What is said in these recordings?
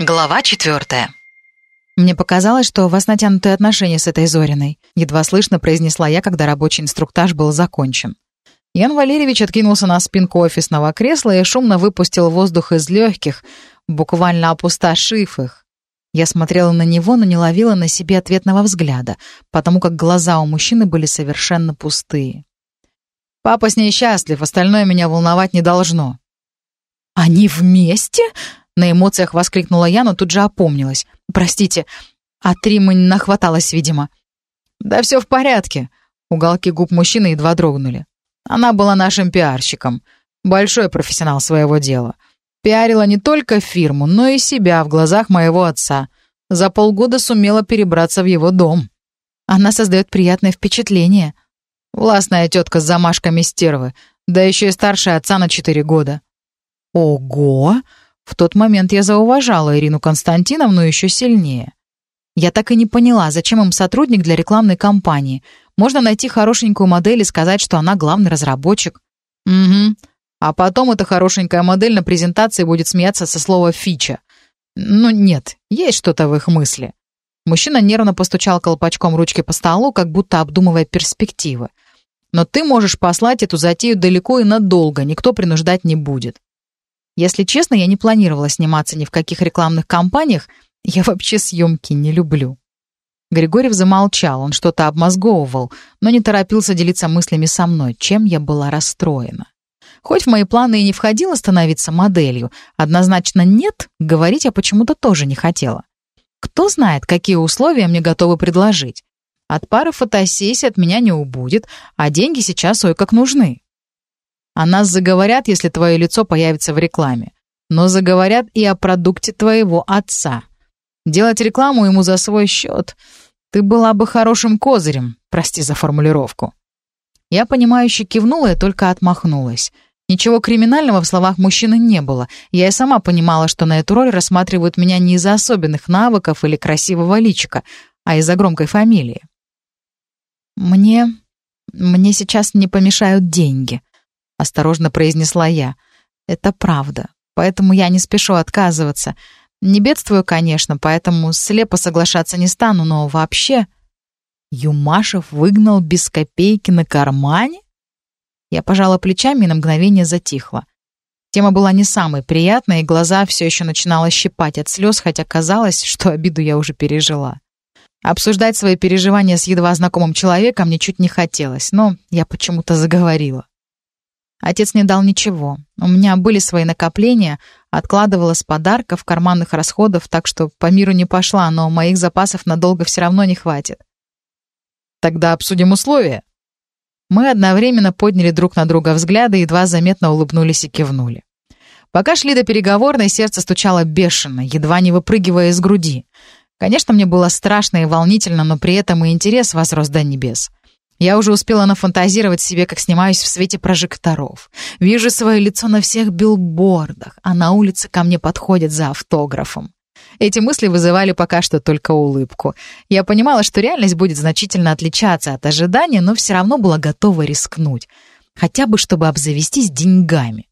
Глава четвертая. «Мне показалось, что у вас натянутые отношения с этой Зориной», едва слышно произнесла я, когда рабочий инструктаж был закончен. Ян Валерьевич откинулся на спинку офисного кресла и шумно выпустил воздух из легких, буквально опустошив их. Я смотрела на него, но не ловила на себе ответного взгляда, потому как глаза у мужчины были совершенно пустые. «Папа с ней счастлив, остальное меня волновать не должно». «Они вместе?» На эмоциях воскликнула я, но тут же опомнилась. «Простите, от Римы нахваталась, видимо». «Да все в порядке». Уголки губ мужчины едва дрогнули. Она была нашим пиарщиком. Большой профессионал своего дела. Пиарила не только фирму, но и себя в глазах моего отца. За полгода сумела перебраться в его дом. Она создает приятное впечатление. Властная тетка с замашками стервы, да еще и старше отца на четыре года. «Ого!» В тот момент я зауважала Ирину Константиновну еще сильнее. Я так и не поняла, зачем им сотрудник для рекламной кампании. Можно найти хорошенькую модель и сказать, что она главный разработчик. Угу. А потом эта хорошенькая модель на презентации будет смеяться со слова «фича». Ну нет, есть что-то в их мысли. Мужчина нервно постучал колпачком ручки по столу, как будто обдумывая перспективы. Но ты можешь послать эту затею далеко и надолго, никто принуждать не будет. Если честно, я не планировала сниматься ни в каких рекламных кампаниях, я вообще съемки не люблю. Григорьев замолчал, он что-то обмозговывал, но не торопился делиться мыслями со мной, чем я была расстроена. Хоть в мои планы и не входило становиться моделью, однозначно нет, говорить я почему-то тоже не хотела. Кто знает, какие условия мне готовы предложить. От пары фотосессий от меня не убудет, а деньги сейчас ой как нужны. О нас заговорят, если твое лицо появится в рекламе. Но заговорят и о продукте твоего отца. Делать рекламу ему за свой счет. Ты была бы хорошим козырем, прости за формулировку. Я, понимающе кивнула и только отмахнулась. Ничего криминального в словах мужчины не было. Я и сама понимала, что на эту роль рассматривают меня не из-за особенных навыков или красивого личика, а из-за громкой фамилии. Мне... мне сейчас не помешают деньги. — осторожно произнесла я. «Это правда, поэтому я не спешу отказываться. Не бедствую, конечно, поэтому слепо соглашаться не стану, но вообще...» Юмашев выгнал без копейки на кармане? Я пожала плечами и на мгновение затихла. Тема была не самой приятной, и глаза все еще начинало щипать от слез, хотя казалось, что обиду я уже пережила. Обсуждать свои переживания с едва знакомым человеком мне чуть не хотелось, но я почему-то заговорила. Отец не дал ничего. У меня были свои накопления, откладывала с подарков, карманных расходов, так что по миру не пошла, но моих запасов надолго все равно не хватит. Тогда обсудим условия. Мы одновременно подняли друг на друга взгляды, едва заметно улыбнулись и кивнули. Пока шли до переговорной, сердце стучало бешено, едва не выпрыгивая из груди. Конечно, мне было страшно и волнительно, но при этом и интерес возрос до небес. Я уже успела нафантазировать себе, как снимаюсь в свете прожекторов. Вижу свое лицо на всех билбордах, а на улице ко мне подходят за автографом. Эти мысли вызывали пока что только улыбку. Я понимала, что реальность будет значительно отличаться от ожидания, но все равно была готова рискнуть. Хотя бы, чтобы обзавестись деньгами.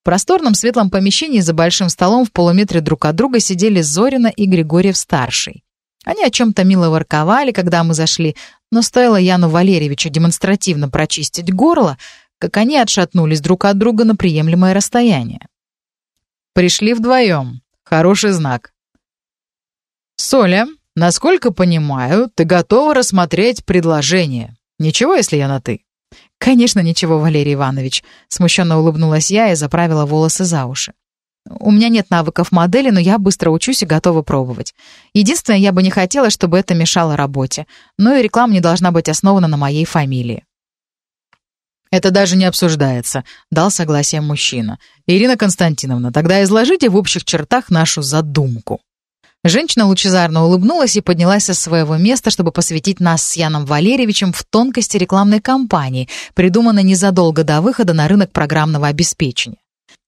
В просторном светлом помещении за большим столом в полуметре друг от друга сидели Зорина и Григорьев-старший. Они о чем-то мило ворковали, когда мы зашли, но стоило Яну Валерьевичу демонстративно прочистить горло, как они отшатнулись друг от друга на приемлемое расстояние. «Пришли вдвоем. Хороший знак». «Соля, насколько понимаю, ты готова рассмотреть предложение. Ничего, если я на «ты»?» «Конечно, ничего, Валерий Иванович», — смущенно улыбнулась я и заправила волосы за уши. У меня нет навыков модели, но я быстро учусь и готова пробовать. Единственное, я бы не хотела, чтобы это мешало работе. Но и реклама не должна быть основана на моей фамилии. «Это даже не обсуждается», — дал согласие мужчина. «Ирина Константиновна, тогда изложите в общих чертах нашу задумку». Женщина лучезарно улыбнулась и поднялась со своего места, чтобы посвятить нас с Яном Валерьевичем в тонкости рекламной кампании, придуманной незадолго до выхода на рынок программного обеспечения.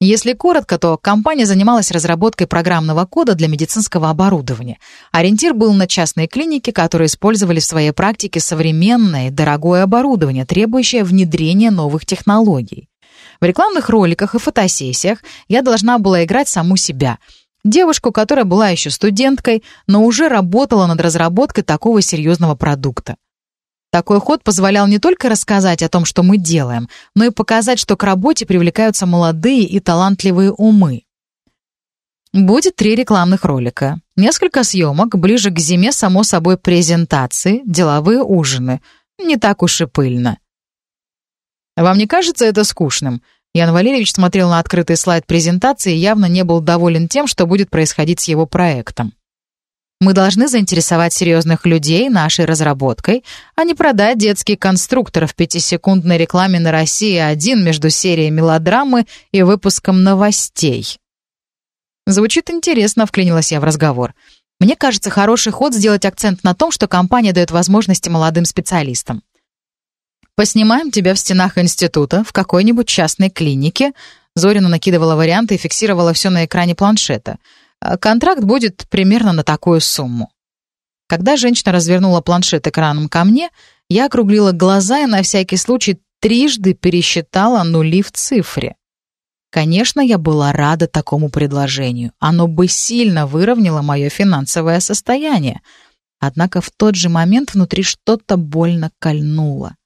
Если коротко, то компания занималась разработкой программного кода для медицинского оборудования. Ориентир был на частные клиники, которые использовали в своей практике современное дорогое оборудование, требующее внедрения новых технологий. В рекламных роликах и фотосессиях я должна была играть саму себя. Девушку, которая была еще студенткой, но уже работала над разработкой такого серьезного продукта. Такой ход позволял не только рассказать о том, что мы делаем, но и показать, что к работе привлекаются молодые и талантливые умы. Будет три рекламных ролика, несколько съемок, ближе к зиме, само собой, презентации, деловые ужины. Не так уж и пыльно. Вам не кажется это скучным? Ян Валерьевич смотрел на открытый слайд презентации и явно не был доволен тем, что будет происходить с его проектом. Мы должны заинтересовать серьезных людей нашей разработкой, а не продать детский конструктор в пятисекундной рекламе на России-1 между серией мелодрамы и выпуском новостей. Звучит интересно, вклинилась я в разговор. Мне кажется, хороший ход сделать акцент на том, что компания дает возможности молодым специалистам. Поснимаем тебя в стенах института, в какой-нибудь частной клинике. Зорина накидывала варианты и фиксировала все на экране планшета. А контракт будет примерно на такую сумму. Когда женщина развернула планшет экраном ко мне, я округлила глаза и на всякий случай трижды пересчитала нули в цифре. Конечно, я была рада такому предложению. Оно бы сильно выровняло мое финансовое состояние. Однако в тот же момент внутри что-то больно кольнуло.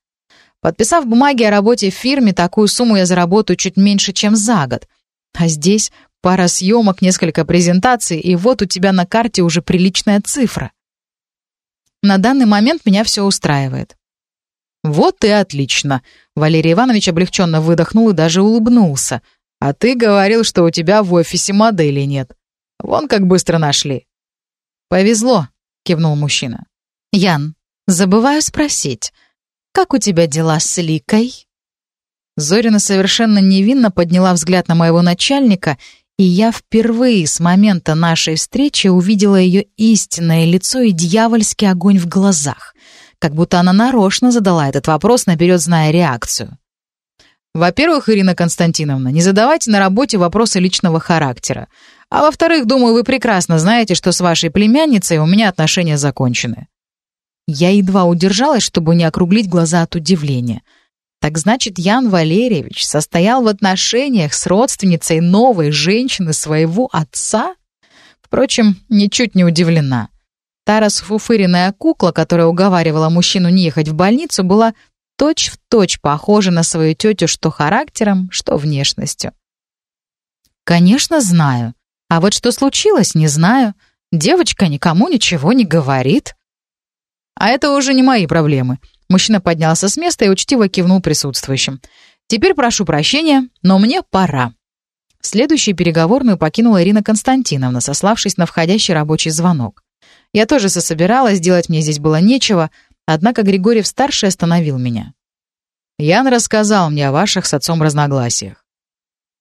Подписав бумаги о работе в фирме, такую сумму я заработаю чуть меньше, чем за год. А здесь пара съемок, несколько презентаций, и вот у тебя на карте уже приличная цифра. На данный момент меня все устраивает. «Вот и отлично!» Валерий Иванович облегченно выдохнул и даже улыбнулся — а ты говорил, что у тебя в офисе модели нет. Вон как быстро нашли». «Повезло», — кивнул мужчина. «Ян, забываю спросить, как у тебя дела с Ликой?» Зорина совершенно невинно подняла взгляд на моего начальника, и я впервые с момента нашей встречи увидела ее истинное лицо и дьявольский огонь в глазах, как будто она нарочно задала этот вопрос, наперед зная реакцию. Во-первых, Ирина Константиновна, не задавайте на работе вопросы личного характера. А во-вторых, думаю, вы прекрасно знаете, что с вашей племянницей у меня отношения закончены. Я едва удержалась, чтобы не округлить глаза от удивления. Так значит, Ян Валерьевич состоял в отношениях с родственницей новой женщины своего отца? Впрочем, ничуть не удивлена. Та расфуфыренная кукла, которая уговаривала мужчину не ехать в больницу, была точь-в-точь точь похожа на свою тетю что характером, что внешностью. «Конечно, знаю. А вот что случилось, не знаю. Девочка никому ничего не говорит». «А это уже не мои проблемы». Мужчина поднялся с места и учтиво кивнул присутствующим. «Теперь прошу прощения, но мне пора». Следующую переговорную покинула Ирина Константиновна, сославшись на входящий рабочий звонок. Я тоже сособиралась, делать мне здесь было нечего, Однако Григорьев-старший остановил меня. «Ян рассказал мне о ваших с отцом разногласиях».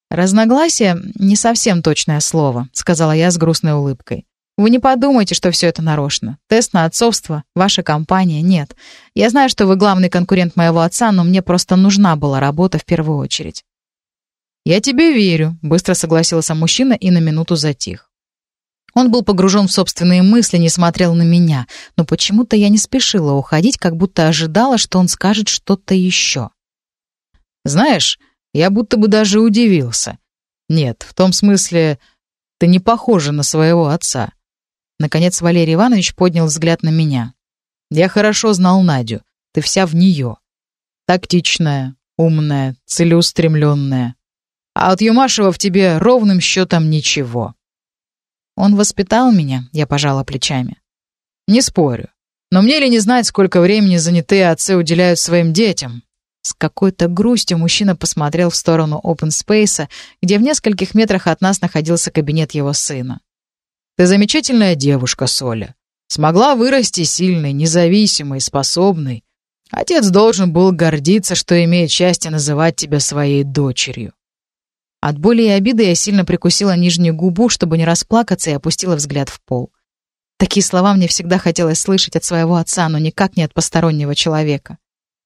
«Разногласия — не совсем точное слово», — сказала я с грустной улыбкой. «Вы не подумайте, что все это нарочно. Тест на отцовство, ваша компания — нет. Я знаю, что вы главный конкурент моего отца, но мне просто нужна была работа в первую очередь». «Я тебе верю», — быстро согласился мужчина и на минуту затих. Он был погружен в собственные мысли, не смотрел на меня, но почему-то я не спешила уходить, как будто ожидала, что он скажет что-то еще. «Знаешь, я будто бы даже удивился. Нет, в том смысле, ты не похожа на своего отца». Наконец Валерий Иванович поднял взгляд на меня. «Я хорошо знал Надю. Ты вся в нее. Тактичная, умная, целеустремленная. А от Юмашева в тебе ровным счетом ничего». Он воспитал меня, я пожала плечами. Не спорю. Но мне ли не знать, сколько времени занятые отцы уделяют своим детям? С какой-то грустью мужчина посмотрел в сторону open space, где в нескольких метрах от нас находился кабинет его сына. «Ты замечательная девушка, Соля. Смогла вырасти сильной, независимой, способной. Отец должен был гордиться, что имеет счастье называть тебя своей дочерью. От боли и обиды я сильно прикусила нижнюю губу, чтобы не расплакаться, и опустила взгляд в пол. Такие слова мне всегда хотелось слышать от своего отца, но никак не от постороннего человека.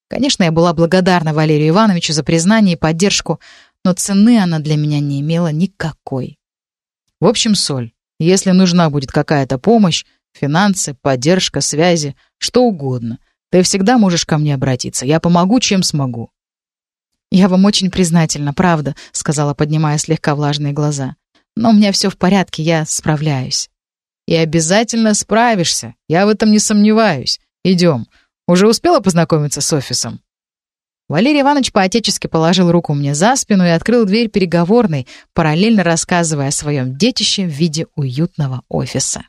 Конечно, я была благодарна Валерию Ивановичу за признание и поддержку, но цены она для меня не имела никакой. В общем, Соль, если нужна будет какая-то помощь, финансы, поддержка, связи, что угодно, ты всегда можешь ко мне обратиться. Я помогу, чем смогу. «Я вам очень признательна, правда», — сказала, поднимая слегка влажные глаза. Но у меня все в порядке, я справляюсь». «И обязательно справишься, я в этом не сомневаюсь. Идем. Уже успела познакомиться с офисом?» Валерий Иванович поотечески положил руку мне за спину и открыл дверь переговорной, параллельно рассказывая о своем детище в виде уютного офиса.